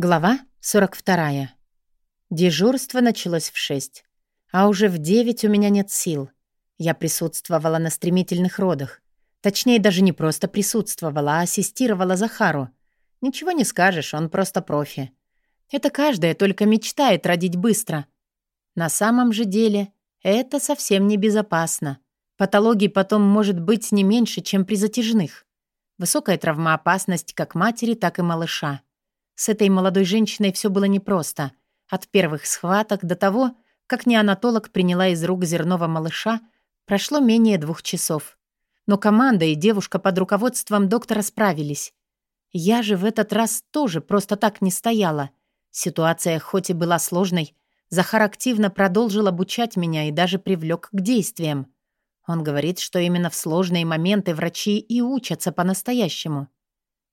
Глава 42. Дежурство началось в 6. А уже в 9 у меня нет сил. Я присутствовала на стремительных родах. Точнее, даже не просто присутствовала, а ассистировала Захару. Ничего не скажешь, он просто профи. Это каждая только мечтает родить быстро. На самом же деле это совсем небезопасно. Патологий потом может быть не меньше, чем при затяжных. Высокая травмоопасность как матери, так и малыша. С этой молодой женщиной все было непросто. От первых схваток до того, как неонатолог приняла из рук зерного малыша, прошло менее двух часов. Но команда и девушка под руководством доктора справились. Я же в этот раз тоже просто так не стояла. Ситуация хоть и была сложной, Захар активно продолжил обучать меня и даже привлек к действиям. Он говорит, что именно в сложные моменты врачи и учатся по-настоящему.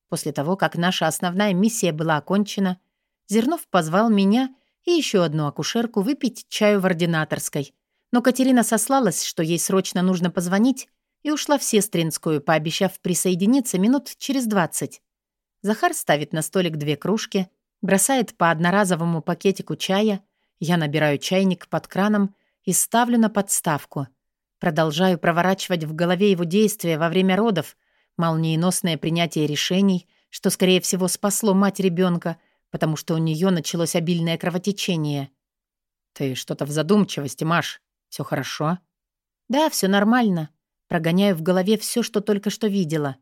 После того, как наша основная миссия была окончена, Зернов позвал меня и еще одну акушерку выпить чаю в ординаторской. Но Катерина сослалась, что ей срочно нужно позвонить, и ушла в Сестринскую, пообещав присоединиться минут через двадцать. Захар ставит на столик две кружки, бросает по одноразовому пакетику чая, я набираю чайник под краном и ставлю на подставку. Продолжаю проворачивать в голове его действия во время родов, молниеносное принятие решений, что, скорее всего, спасло мать ребенка, потому что у нее началось обильное кровотечение. «Ты что-то в задумчивости, Маш. Все хорошо?» «Да, все нормально. Прогоняю в голове все, что только что видела».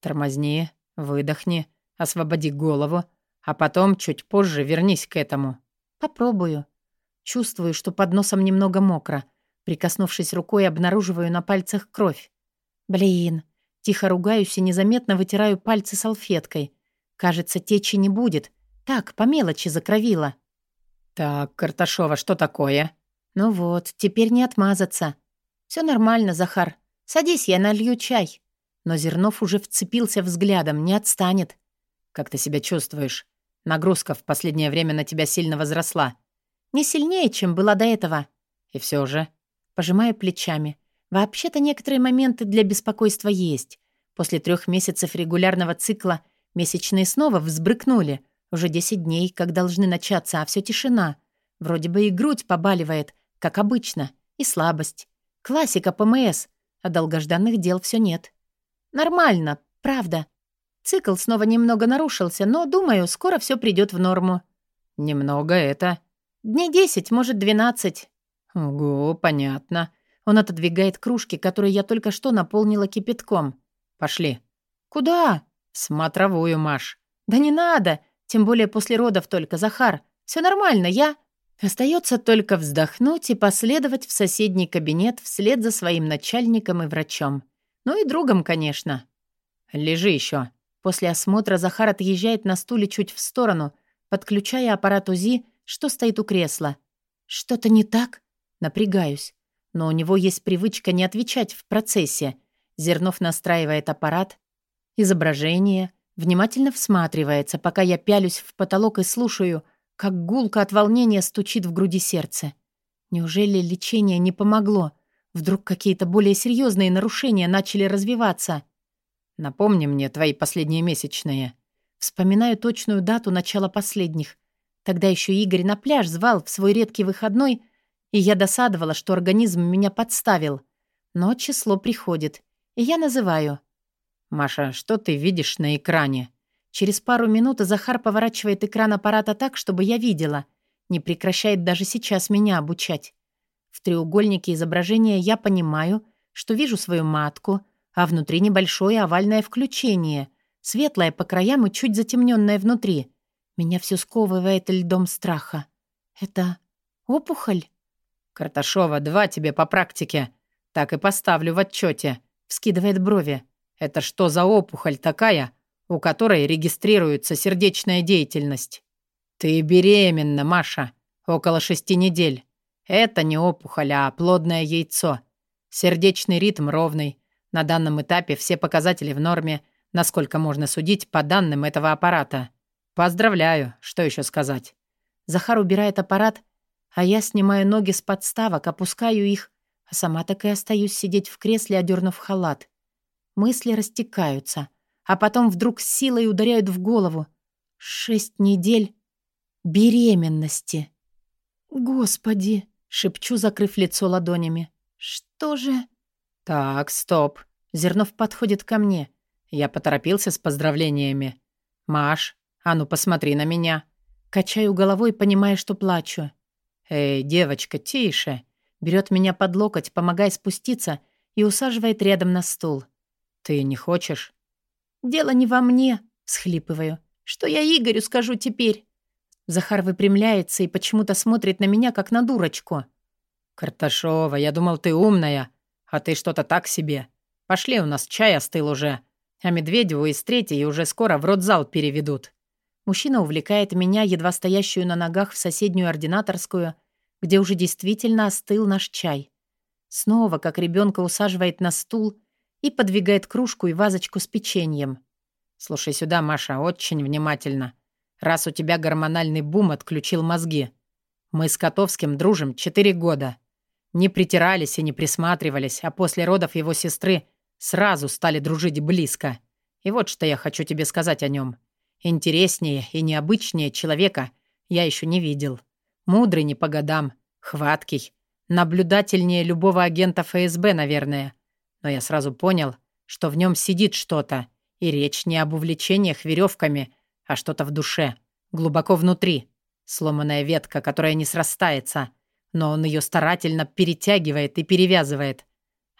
«Тормозни, выдохни, освободи голову, а потом чуть позже вернись к этому». «Попробую». Чувствую, что под носом немного мокро. Прикоснувшись рукой, обнаруживаю на пальцах кровь. «Блин, Тихо ругаюсь и незаметно вытираю пальцы салфеткой. Кажется, течи не будет. Так, по мелочи закровила. «Так, Карташова, что такое?» «Ну вот, теперь не отмазаться. Все нормально, Захар. Садись, я налью чай». Но Зернов уже вцепился взглядом, не отстанет. «Как ты себя чувствуешь? Нагрузка в последнее время на тебя сильно возросла». «Не сильнее, чем была до этого». «И все же?» Пожимаю плечами. Вообще-то некоторые моменты для беспокойства есть. После трех месяцев регулярного цикла месячные снова взбрыкнули. Уже 10 дней, как должны начаться, а все тишина. Вроде бы и грудь побаливает, как обычно, и слабость. Классика ПМС, а долгожданных дел все нет. Нормально, правда. Цикл снова немного нарушился, но, думаю, скоро все придет в норму. Немного это. Дней 10, может, 12. Ого, понятно. Он отодвигает кружки, которые я только что наполнила кипятком. «Пошли». «Куда?» «В смотровую, Маш». «Да не надо. Тем более после родов только, Захар. Все нормально, я...» Остается только вздохнуть и последовать в соседний кабинет вслед за своим начальником и врачом. Ну и другом, конечно. «Лежи еще. После осмотра Захар отъезжает на стуле чуть в сторону, подключая аппарат УЗИ, что стоит у кресла. «Что-то не так?» Напрягаюсь но у него есть привычка не отвечать в процессе. Зернов настраивает аппарат, изображение, внимательно всматривается, пока я пялюсь в потолок и слушаю, как гулко от волнения стучит в груди сердце. Неужели лечение не помогло? Вдруг какие-то более серьезные нарушения начали развиваться? Напомни мне твои последние месячные. Вспоминаю точную дату начала последних. Тогда еще Игорь на пляж звал в свой редкий выходной и я досадовала, что организм меня подставил. Но число приходит, и я называю. «Маша, что ты видишь на экране?» Через пару минут Захар поворачивает экран аппарата так, чтобы я видела. Не прекращает даже сейчас меня обучать. В треугольнике изображения я понимаю, что вижу свою матку, а внутри небольшое овальное включение, светлое по краям и чуть затемненное внутри. Меня все сковывает льдом страха. Это опухоль? «Карташова, два тебе по практике. Так и поставлю в отчете. Вскидывает брови. «Это что за опухоль такая, у которой регистрируется сердечная деятельность?» «Ты беременна, Маша. Около шести недель. Это не опухоль, а плодное яйцо. Сердечный ритм ровный. На данном этапе все показатели в норме, насколько можно судить по данным этого аппарата. Поздравляю, что еще сказать?» Захар убирает аппарат а я снимаю ноги с подставок, опускаю их, а сама так и остаюсь сидеть в кресле, одернув халат. Мысли растекаются, а потом вдруг силой ударяют в голову. Шесть недель беременности. Господи, шепчу, закрыв лицо ладонями. Что же... Так, стоп. Зернов подходит ко мне. Я поторопился с поздравлениями. «Маш, а ну посмотри на меня». Качаю головой, понимая, что плачу. «Эй, девочка, тише!» Берет меня под локоть, помогая спуститься, и усаживает рядом на стул. «Ты не хочешь?» «Дело не во мне», — схлипываю. «Что я Игорю скажу теперь?» Захар выпрямляется и почему-то смотрит на меня, как на дурочку. «Карташова, я думал, ты умная, а ты что-то так себе. Пошли, у нас чай остыл уже, а Медведеву из третьей уже скоро в родзал переведут». Мужчина увлекает меня, едва стоящую на ногах, в соседнюю ординаторскую, где уже действительно остыл наш чай. Снова, как ребенка, усаживает на стул и подвигает кружку и вазочку с печеньем. «Слушай сюда, Маша, очень внимательно. Раз у тебя гормональный бум отключил мозги. Мы с Котовским дружим четыре года. Не притирались и не присматривались, а после родов его сестры сразу стали дружить близко. И вот что я хочу тебе сказать о нем. Интереснее и необычнее человека я еще не видел. Мудрый не по годам, хваткий, наблюдательнее любого агента ФСБ, наверное. Но я сразу понял, что в нем сидит что-то, и речь не об увлечениях веревками, а что-то в душе, глубоко внутри. Сломанная ветка, которая не срастается, но он ее старательно перетягивает и перевязывает.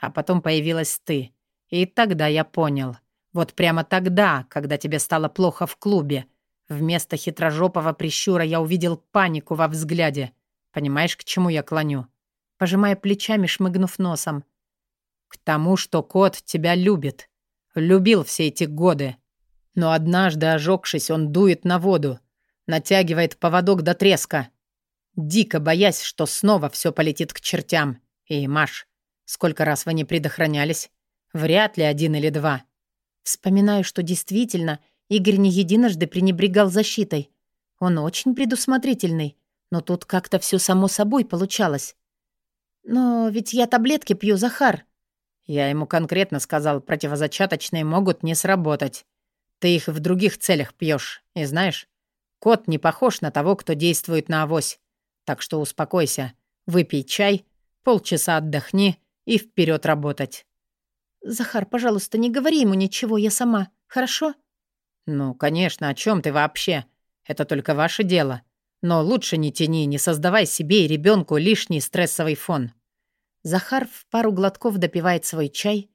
А потом появилась ты. И тогда я понял — вот прямо тогда, когда тебе стало плохо в клубе, вместо хитрожопого прищура я увидел панику во взгляде. Понимаешь, к чему я клоню? Пожимая плечами, шмыгнув носом. К тому, что кот тебя любит. Любил все эти годы. Но однажды, ожегшись, он дует на воду, натягивает поводок до треска, дико боясь, что снова все полетит к чертям. И, Маш, сколько раз вы не предохранялись? Вряд ли один или два. Вспоминаю, что действительно Игорь не единожды пренебрегал защитой. Он очень предусмотрительный, но тут как-то все само собой получалось. «Но ведь я таблетки пью, Захар». Я ему конкретно сказал, противозачаточные могут не сработать. Ты их в других целях пьешь, и знаешь, кот не похож на того, кто действует на авось. Так что успокойся, выпей чай, полчаса отдохни и вперед работать. «Захар, пожалуйста, не говори ему ничего, я сама, хорошо?» «Ну, конечно, о чем ты вообще? Это только ваше дело. Но лучше не тяни, не создавай себе и ребенку лишний стрессовый фон». Захар в пару глотков допивает свой чай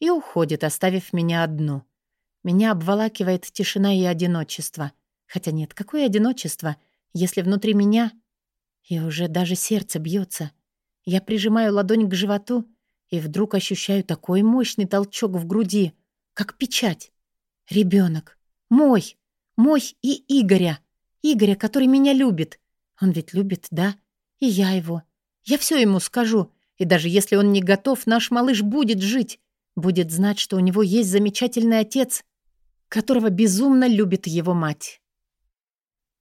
и уходит, оставив меня одну. Меня обволакивает тишина и одиночество. Хотя нет, какое одиночество, если внутри меня... И уже даже сердце бьется. Я прижимаю ладонь к животу и вдруг ощущаю такой мощный толчок в груди, как печать. Ребенок. Мой. Мой и Игоря. Игоря, который меня любит. Он ведь любит, да? И я его. Я все ему скажу. И даже если он не готов, наш малыш будет жить. Будет знать, что у него есть замечательный отец, которого безумно любит его мать.